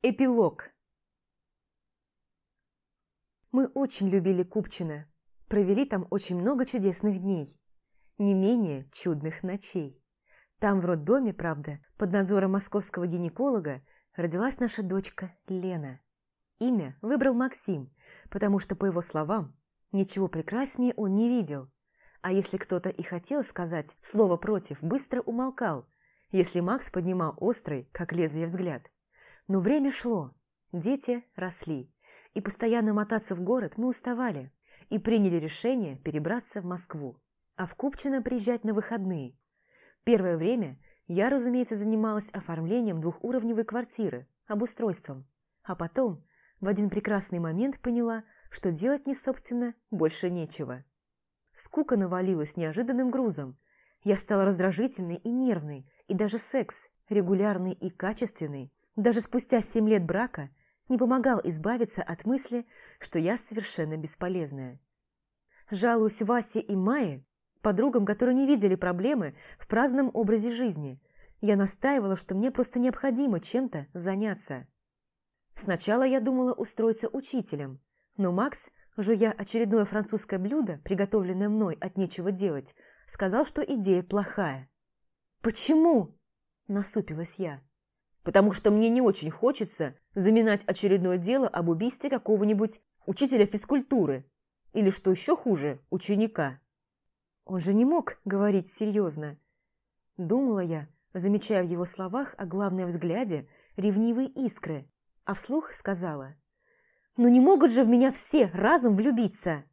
Эпилог Мы очень любили Купчино, провели там очень много чудесных дней, не менее чудных ночей. Там в роддоме, правда, под надзором московского гинеколога, родилась наша дочка Лена. Имя выбрал Максим, потому что, по его словам, ничего прекраснее он не видел. А если кто-то и хотел сказать слово «против», быстро умолкал, если Макс поднимал острый, как лезвие, взгляд. Но время шло, дети росли, и постоянно мотаться в город мы уставали, и приняли решение перебраться в Москву, а в Купчино приезжать на выходные. Первое время я, разумеется, занималась оформлением двухуровневой квартиры, обустройством, а потом в один прекрасный момент поняла, что делать мне, собственно, больше нечего. Скука навалилась неожиданным грузом. Я стала раздражительной и нервной, и даже секс, регулярный и качественный, даже спустя семь лет брака, не помогал избавиться от мысли, что я совершенно бесполезная. Жалуюсь Васе и Майе, подругам, которые не видели проблемы в праздном образе жизни. Я настаивала, что мне просто необходимо чем-то заняться. Сначала я думала устроиться учителем, но Макс, жуя очередное французское блюдо, приготовленное мной от нечего делать, сказал, что идея плохая. «Почему?» – насупилась я. «Потому что мне не очень хочется заминать очередное дело об убийстве какого-нибудь учителя физкультуры или, что еще хуже, ученика». Он же не мог говорить серьезно. Думала я, замечая в его словах, а главное взгляде, ревнивые искры, а вслух сказала. «Ну не могут же в меня все разом влюбиться!»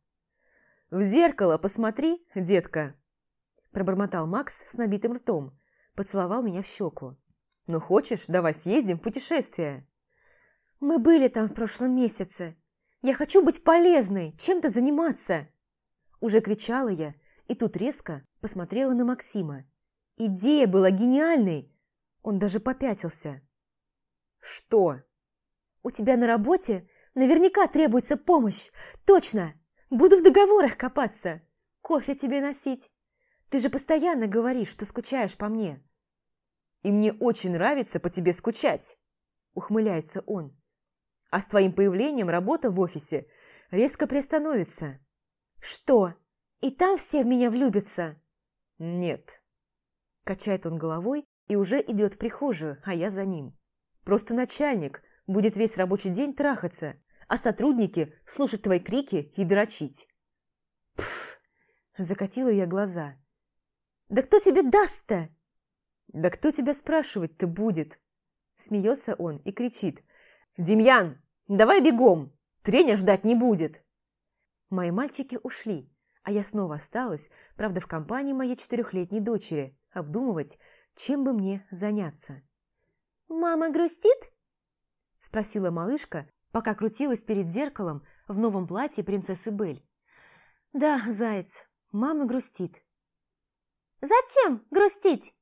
«В зеркало посмотри, детка!» Пробормотал Макс с набитым ртом, поцеловал меня в щеку. «Ну хочешь, давай съездим в путешествие!» «Мы были там в прошлом месяце. Я хочу быть полезной, чем-то заниматься!» Уже кричала я, и тут резко посмотрела на Максима. Идея была гениальной! Он даже попятился. «Что?» У тебя на работе наверняка требуется помощь. Точно! Буду в договорах копаться. Кофе тебе носить. Ты же постоянно говоришь, что скучаешь по мне. И мне очень нравится по тебе скучать, ухмыляется он. А с твоим появлением работа в офисе резко приостановится. Что? И там все в меня влюбятся? Нет. Качает он головой и уже идет в прихожую, а я за ним. Просто начальник будет весь рабочий день трахаться, а сотрудники слушать твои крики и дрочить. Пф, закатила я глаза. Да кто тебе даст-то? Да кто тебя спрашивать-то будет? Смеется он и кричит. Демьян, давай бегом, тренер ждать не будет. Мои мальчики ушли, а я снова осталась, правда, в компании моей четырехлетней дочери, обдумывать, чем бы мне заняться. «Мама грустит?» Спросила малышка, пока крутилась перед зеркалом в новом платье принцессы Бель. «Да, заяц, мама грустит». «Зачем грустить?»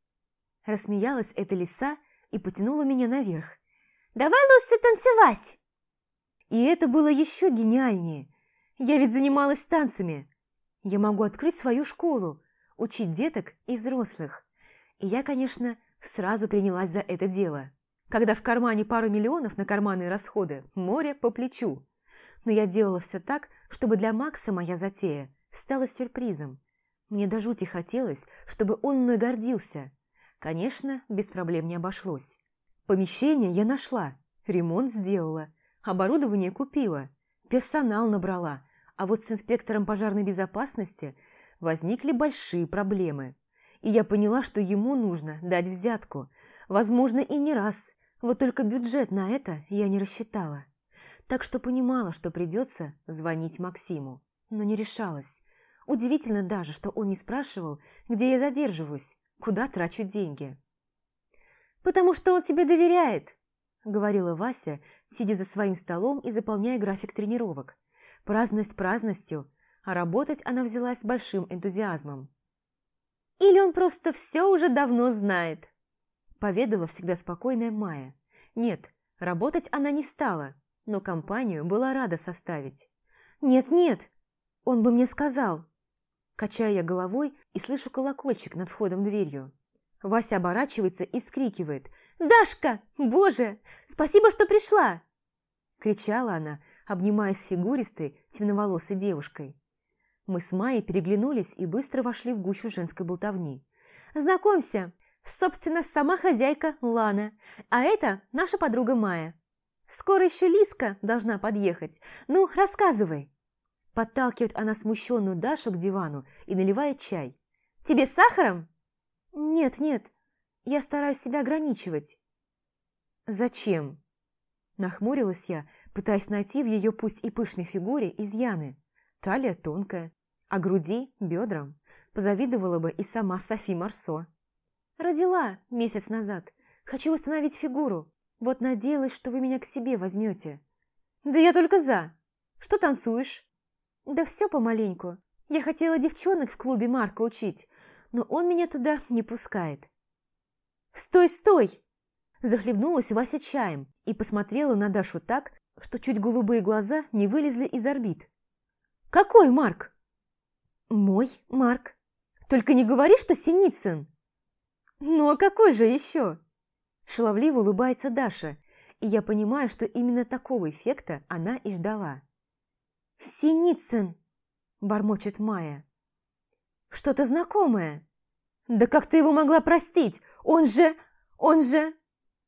Рассмеялась эта лиса и потянула меня наверх. «Давай лучше танцевать!» И это было еще гениальнее. Я ведь занималась танцами. Я могу открыть свою школу, учить деток и взрослых. И я, конечно, сразу принялась за это дело когда в кармане пару миллионов на карманные расходы, море по плечу. Но я делала все так, чтобы для Макса моя затея стала сюрпризом. Мне до жути хотелось, чтобы он мной гордился. Конечно, без проблем не обошлось. Помещение я нашла, ремонт сделала, оборудование купила, персонал набрала, а вот с инспектором пожарной безопасности возникли большие проблемы. И я поняла, что ему нужно дать взятку, возможно, и не раз, вот только бюджет на это я не рассчитала. Так что понимала, что придется звонить Максиму, но не решалась. Удивительно даже, что он не спрашивал, где я задерживаюсь, куда трачу деньги. «Потому что он тебе доверяет», — говорила Вася, сидя за своим столом и заполняя график тренировок. Праздность праздностью, а работать она взялась с большим энтузиазмом. «Или он просто все уже давно знает», поведала всегда спокойная Майя. Нет, работать она не стала, но компанию была рада составить. «Нет-нет, он бы мне сказал». Качаю я головой и слышу колокольчик над входом дверью. Вася оборачивается и вскрикивает. Дашка! Боже! Спасибо, что пришла!» Кричала она, обнимаясь с фигуристой, темноволосой девушкой. Мы с Майей переглянулись и быстро вошли в гущу женской болтовни. «Знакомься, собственно, сама хозяйка Лана, а это наша подруга Майя. Скоро еще Лиска должна подъехать. Ну, рассказывай!» Подталкивает она смущенную Дашу к дивану и наливает чай. «Тебе с сахаром?» «Нет, нет, я стараюсь себя ограничивать». «Зачем?» Нахмурилась я, пытаясь найти в ее пусть и пышной фигуре изъяны. Талия тонкая, а груди – бедрам. Позавидовала бы и сама Софи Марсо. «Родила месяц назад. Хочу восстановить фигуру. Вот надеялась, что вы меня к себе возьмете». «Да я только за. Что танцуешь?» «Да все помаленьку. Я хотела девчонок в клубе Марка учить, но он меня туда не пускает». «Стой, стой!» Захлебнулась Вася чаем и посмотрела на Дашу так, что чуть голубые глаза не вылезли из орбит. «Какой Марк?» «Мой Марк. Только не говори, что Синицын!» «Ну а какой же еще?» Шаловливо улыбается Даша, и я понимаю, что именно такого эффекта она и ждала. «Синицын!» – бормочет Майя. «Что-то знакомое!» «Да как ты его могла простить? Он же... он же...»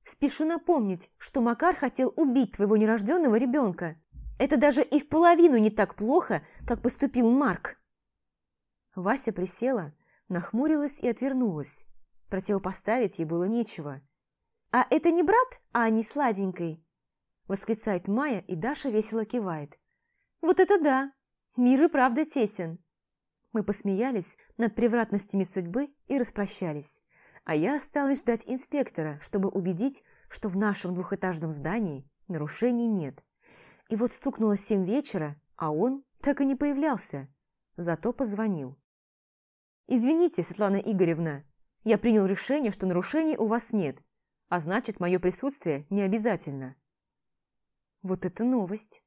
Спешу напомнить, что Макар хотел убить твоего нерожденного ребенка. Это даже и в половину не так плохо, как поступил Марк. Вася присела, нахмурилась и отвернулась. Противопоставить ей было нечего. «А это не брат а не сладенькой?» Восклицает Майя, и Даша весело кивает. «Вот это да! Мир и правда тесен!» Мы посмеялись над превратностями судьбы и распрощались а я осталась ждать инспектора, чтобы убедить, что в нашем двухэтажном здании нарушений нет. И вот стукнуло семь вечера, а он так и не появлялся, зато позвонил. «Извините, Светлана Игоревна, я принял решение, что нарушений у вас нет, а значит, мое присутствие не обязательно». Вот это новость.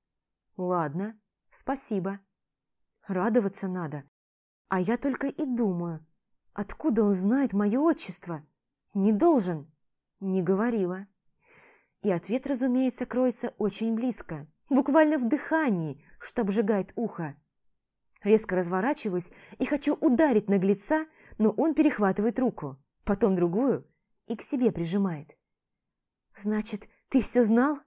Ладно, спасибо. Радоваться надо. А я только и думаю, Откуда он знает мое отчество? Не должен. Не говорила. И ответ, разумеется, кроется очень близко, буквально в дыхании, что обжигает ухо. Резко разворачиваюсь и хочу ударить наглеца, но он перехватывает руку, потом другую и к себе прижимает. «Значит, ты все знал?»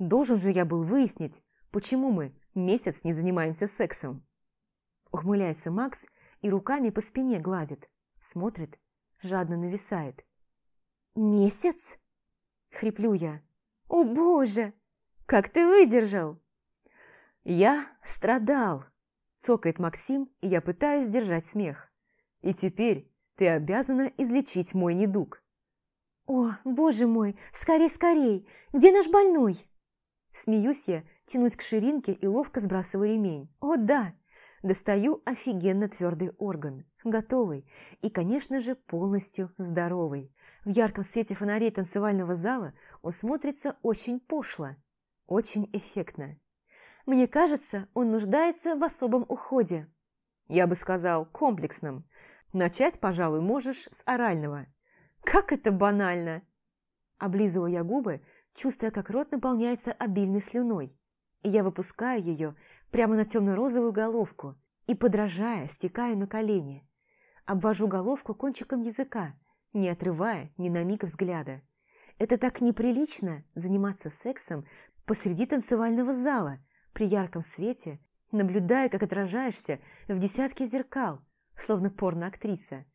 Должен же я был выяснить, почему мы месяц не занимаемся сексом. Ухмыляется Макс и руками по спине гладит. Смотрит, жадно нависает. «Месяц?» — хриплю я. «О, Боже! Как ты выдержал?» «Я страдал», — цокает Максим, и я пытаюсь сдержать смех. «И теперь ты обязана излечить мой недуг». «О, боже мой, скорей, скорей! Где наш больной?» Смеюсь я, тянусь к ширинке и ловко сбрасываю ремень. «О, да! Достаю офигенно твердый орган, готовый и, конечно же, полностью здоровый. В ярком свете фонарей танцевального зала он смотрится очень пошло, очень эффектно. Мне кажется, он нуждается в особом уходе. Я бы сказал, комплексном. Начать, пожалуй, можешь с орального. Как это банально! Облизываю я губы, чувствуя, как рот наполняется обильной слюной. И я выпускаю ее, прямо на темно-розовую головку и, подражая, стекаю на колени. Обвожу головку кончиком языка, не отрывая ни на миг взгляда. Это так неприлично заниматься сексом посреди танцевального зала, при ярком свете, наблюдая, как отражаешься в десятке зеркал, словно порноактриса.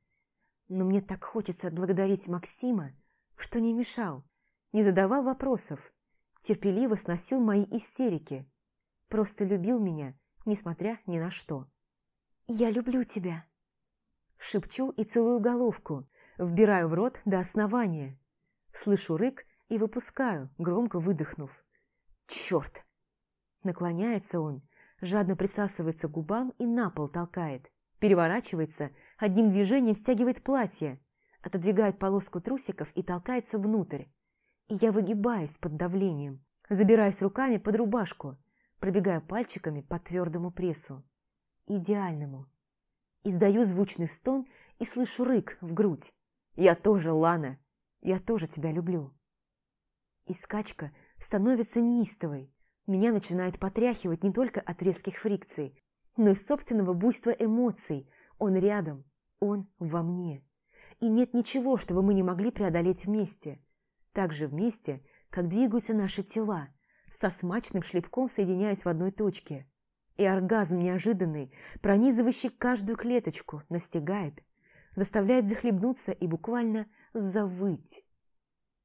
Но мне так хочется отблагодарить Максима, что не мешал, не задавал вопросов, терпеливо сносил мои истерики, просто любил меня, несмотря ни на что. «Я люблю тебя!» Шепчу и целую головку, вбираю в рот до основания. Слышу рык и выпускаю, громко выдохнув. «Черт!» Наклоняется он, жадно присасывается к губам и на пол толкает. Переворачивается, одним движением стягивает платье, отодвигает полоску трусиков и толкается внутрь. Я выгибаюсь под давлением, забираюсь руками под рубашку, пробегая пальчиками по твердому прессу. Идеальному. Издаю звучный стон и слышу рык в грудь. Я тоже Лана. я тоже тебя люблю. И скачка становится неистовой. Меня начинает потряхивать не только от резких фрикций, но и собственного буйства эмоций. Он рядом, он во мне. И нет ничего, чтобы мы не могли преодолеть вместе. Так же вместе, как двигаются наши тела, со смачным шлепком соединяясь в одной точке. И оргазм неожиданный, пронизывающий каждую клеточку, настигает, заставляет захлебнуться и буквально завыть.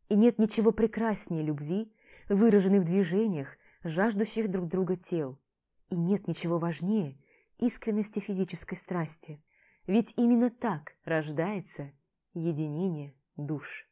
И нет ничего прекраснее любви, выраженной в движениях, жаждущих друг друга тел. И нет ничего важнее искренности физической страсти, ведь именно так рождается единение душ.